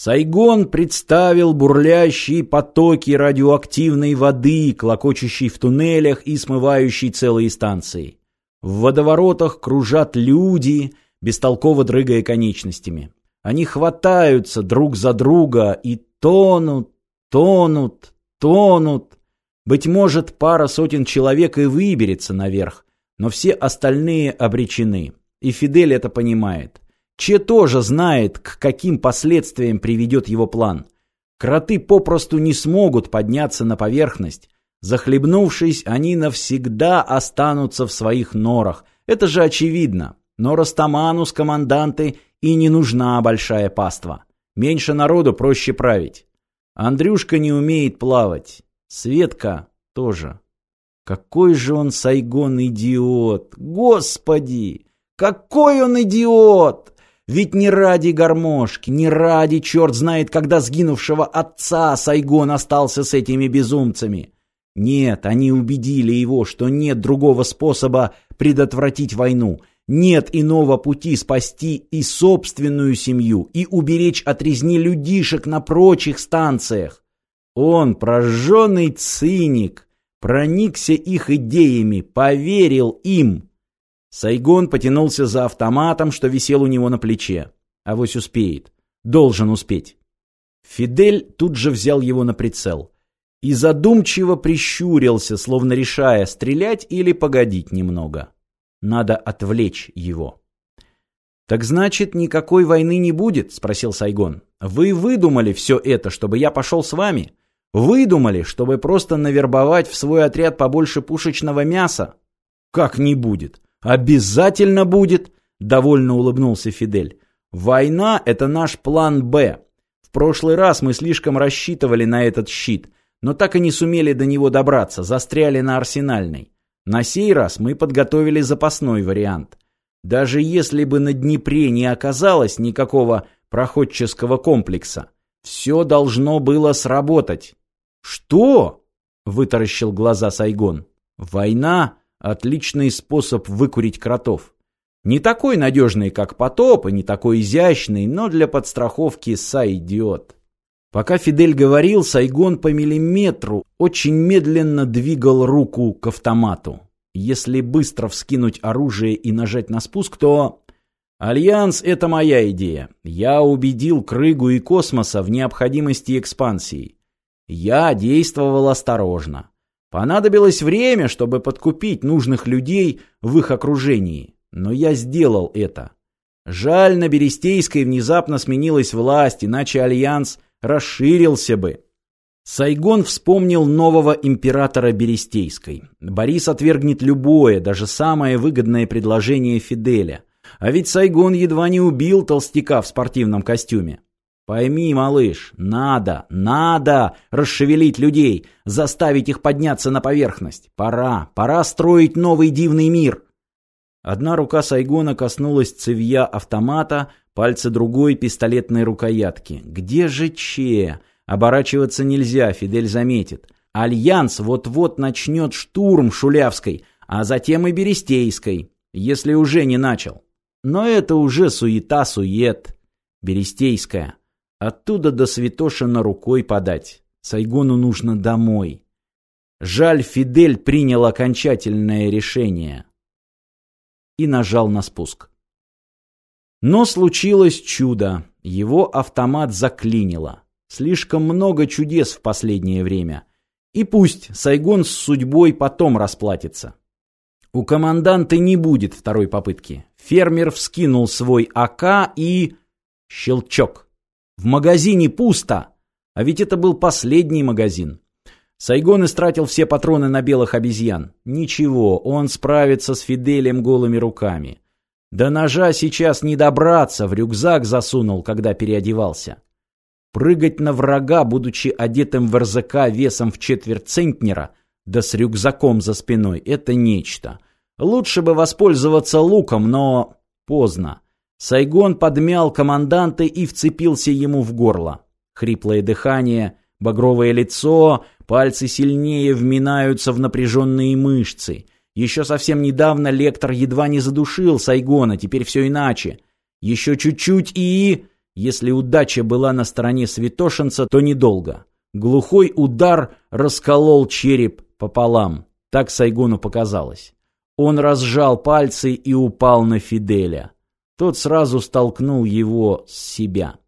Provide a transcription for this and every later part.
Сайгон представил бурлящие потоки радиоактивной воды, клокочущей в туннелях и смывающей целые станции. В водоворотах кружат люди, бестолково дрыгая конечностями. Они хватаются друг за друга и тонут, тонут, тонут. Быть может, пара сотен человек и выберется наверх, но все остальные обречены. И Фидель это понимает. Че тоже знает, к каким последствиям приведет его план. Кроты попросту не смогут подняться на поверхность. Захлебнувшись, они навсегда останутся в своих норах. Это же очевидно. Но Растаману с команданты и не нужна большая паства. Меньше народу проще править. Андрюшка не умеет плавать. Светка тоже. Какой же он, Сайгон, идиот! Господи! Какой он идиот! Ведь не ради гармошки, не ради черт знает когда сгинувшего отца Сайгон остался с этими безумцами. Нет, они убедили его, что нет другого способа предотвратить войну, нет иного пути спасти и собственную семью, и уберечь от резни людишек на прочих станциях. Он, прожженный циник, проникся их идеями, поверил им. Сайгон потянулся за автоматом, что висел у него на плече. Авось успеет. Должен успеть. Фидель тут же взял его на прицел и задумчиво прищурился, словно решая, стрелять или погодить немного. Надо отвлечь его. «Так значит, никакой войны не будет?» — спросил Сайгон. «Вы выдумали все это, чтобы я пошел с вами? Выдумали, чтобы просто навербовать в свой отряд побольше пушечного мяса?» «Как не будет? Обязательно будет!» — довольно улыбнулся Фидель. «Война — это наш план «Б». В прошлый раз мы слишком рассчитывали на этот щит, но так и не сумели до него добраться, застряли на Арсенальной. На сей раз мы подготовили запасной вариант. Даже если бы на Днепре не оказалось никакого проходческого комплекса, все должно было сработать. «Что?» — вытаращил глаза Сайгон. «Война — отличный способ выкурить кротов. Не такой надежный, как потоп, и не такой изящный, но для подстраховки сойдет». Пока Фидель говорил, Сайгон по миллиметру очень медленно двигал руку к автомату. Если быстро вскинуть оружие и нажать на спуск, то... Альянс — это моя идея. Я убедил Крыгу и Космоса в необходимости экспансии. Я действовал осторожно. Понадобилось время, чтобы подкупить нужных людей в их окружении. Но я сделал это. Жаль, на Берестейской внезапно сменилась власть, иначе Альянс расширился бы. Сайгон вспомнил нового императора Берестейской. Борис отвергнет любое, даже самое выгодное предложение Фиделя. А ведь Сайгон едва не убил толстяка в спортивном костюме. Пойми, малыш, надо, надо расшевелить людей, заставить их подняться на поверхность. Пора, пора строить новый дивный мир. Одна рука Сайгона коснулась цевья автомата, пальцы другой — пистолетной рукоятки. Где же Че? Оборачиваться нельзя, Фидель заметит. Альянс вот-вот начнет штурм Шулявской, а затем и Берестейской, если уже не начал. Но это уже суета-сует. Берестейская. Оттуда до Святошина рукой подать. Сайгону нужно домой. Жаль, Фидель принял окончательное решение и нажал на спуск. Но случилось чудо. Его автомат заклинило. Слишком много чудес в последнее время. И пусть Сайгон с судьбой потом расплатится. У команданта не будет второй попытки. Фермер вскинул свой АК и... Щелчок. В магазине пусто. А ведь это был последний магазин. Сайгон истратил все патроны на белых обезьян. Ничего, он справится с Фиделем голыми руками. До ножа сейчас не добраться, в рюкзак засунул, когда переодевался. Прыгать на врага, будучи одетым в РЗК весом в четверть центнера, да с рюкзаком за спиной, это нечто. Лучше бы воспользоваться луком, но поздно. Сайгон подмял команданта и вцепился ему в горло. Хриплое дыхание, багровое лицо, Пальцы сильнее вминаются в напряженные мышцы. Еще совсем недавно лектор едва не задушил Сайгона, теперь все иначе. Еще чуть-чуть и... Если удача была на стороне святошинца, то недолго. Глухой удар расколол череп пополам. Так Сайгону показалось. Он разжал пальцы и упал на Фиделя. Тот сразу столкнул его с себя.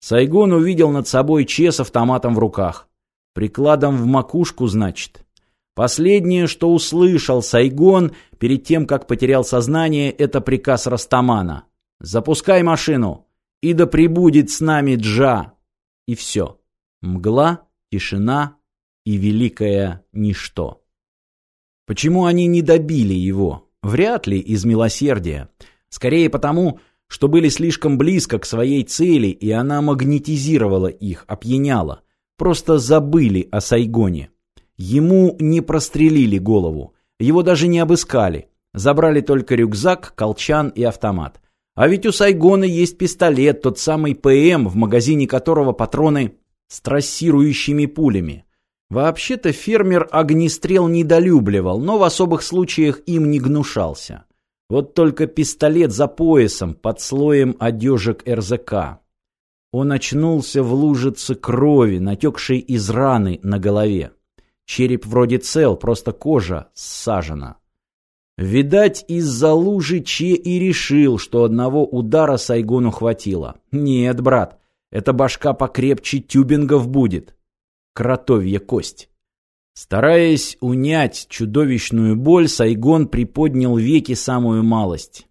Сайгон увидел над собой Че с автоматом в руках. Прикладом в макушку, значит. Последнее, что услышал Сайгон перед тем, как потерял сознание, это приказ Растамана. «Запускай машину, и да прибудет с нами Джа!» И все. Мгла, тишина и великое ничто. Почему они не добили его? Вряд ли из милосердия. Скорее потому, что были слишком близко к своей цели, и она магнетизировала их, опьяняла. Просто забыли о Сайгоне. Ему не прострелили голову, его даже не обыскали. Забрали только рюкзак, колчан и автомат. А ведь у Сайгона есть пистолет, тот самый ПМ, в магазине которого патроны с трассирующими пулями. Вообще-то фермер огнестрел недолюбливал, но в особых случаях им не гнушался. Вот только пистолет за поясом, под слоем одежек РЗК. Он очнулся в лужице крови, натекшей из раны на голове. Череп вроде цел, просто кожа ссажена. Видать, из-за лужи Че и решил, что одного удара Сайгону хватило. Нет, брат, эта башка покрепче тюбингов будет. Кротовья кость. Стараясь унять чудовищную боль, Сайгон приподнял веки самую малость.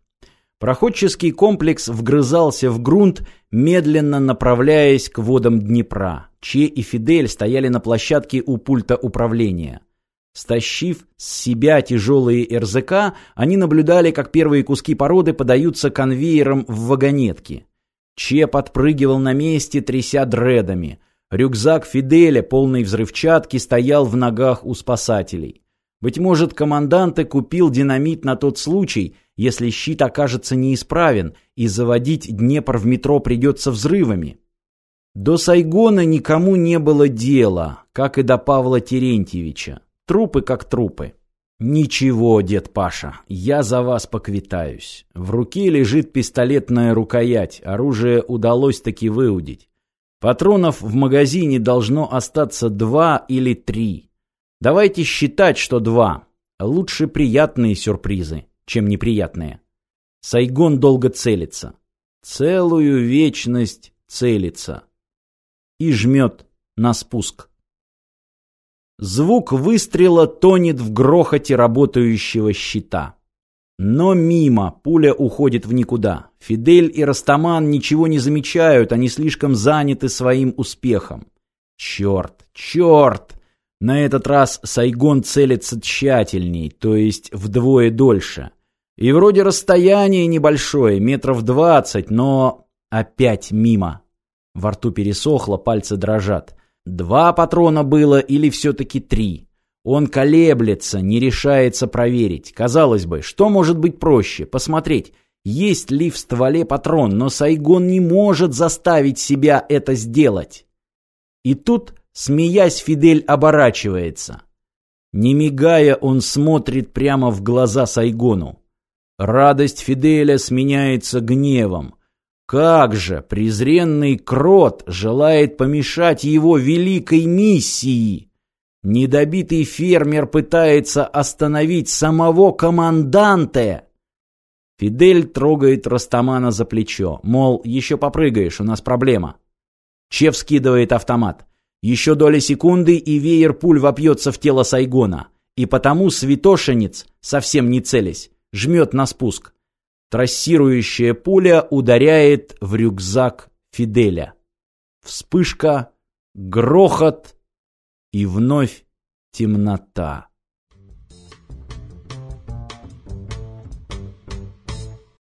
Проходческий комплекс вгрызался в грунт, медленно направляясь к водам Днепра. Че и Фидель стояли на площадке у пульта управления. Стащив с себя тяжелые РЗК, они наблюдали, как первые куски породы подаются конвейером в вагонетки. Че подпрыгивал на месте, тряся дредами. Рюкзак Фиделя, полный взрывчатки, стоял в ногах у спасателей. Быть может, командант и купил динамит на тот случай, если щит окажется неисправен, и заводить Днепр в метро придется взрывами. До Сайгона никому не было дела, как и до Павла Терентьевича. Трупы как трупы. «Ничего, дед Паша, я за вас поквитаюсь. В руке лежит пистолетная рукоять, оружие удалось таки выудить. Патронов в магазине должно остаться два или три. Давайте считать, что два. Лучше приятные сюрпризы, чем неприятные. Сайгон долго целится. Целую вечность целится. И жмет на спуск. Звук выстрела тонет в грохоте работающего щита. Но мимо, пуля уходит в никуда. Фидель и Растаман ничего не замечают, они слишком заняты своим успехом. Черт, черт! На этот раз Сайгон целится тщательней, то есть вдвое дольше. И вроде расстояние небольшое, метров двадцать, но опять мимо. Во рту пересохло, пальцы дрожат. Два патрона было или все-таки три? Он колеблется, не решается проверить. Казалось бы, что может быть проще? Посмотреть, есть ли в стволе патрон, но Сайгон не может заставить себя это сделать. И тут, смеясь, Фидель оборачивается. Не мигая, он смотрит прямо в глаза Сайгону. Радость Фиделя сменяется гневом. Как же презренный крот желает помешать его великой миссии! Недобитый фермер пытается остановить самого команданта. Фидель трогает Растамана за плечо, мол, еще попрыгаешь, у нас проблема. Чев скидывает автомат. Еще доля секунды, и веер пуль вопьется в тело Сайгона. И потому святошенец, совсем не целясь, жмет на спуск. Трассирующая пуля ударяет в рюкзак Фиделя. Вспышка, грохот — и вновь темнота.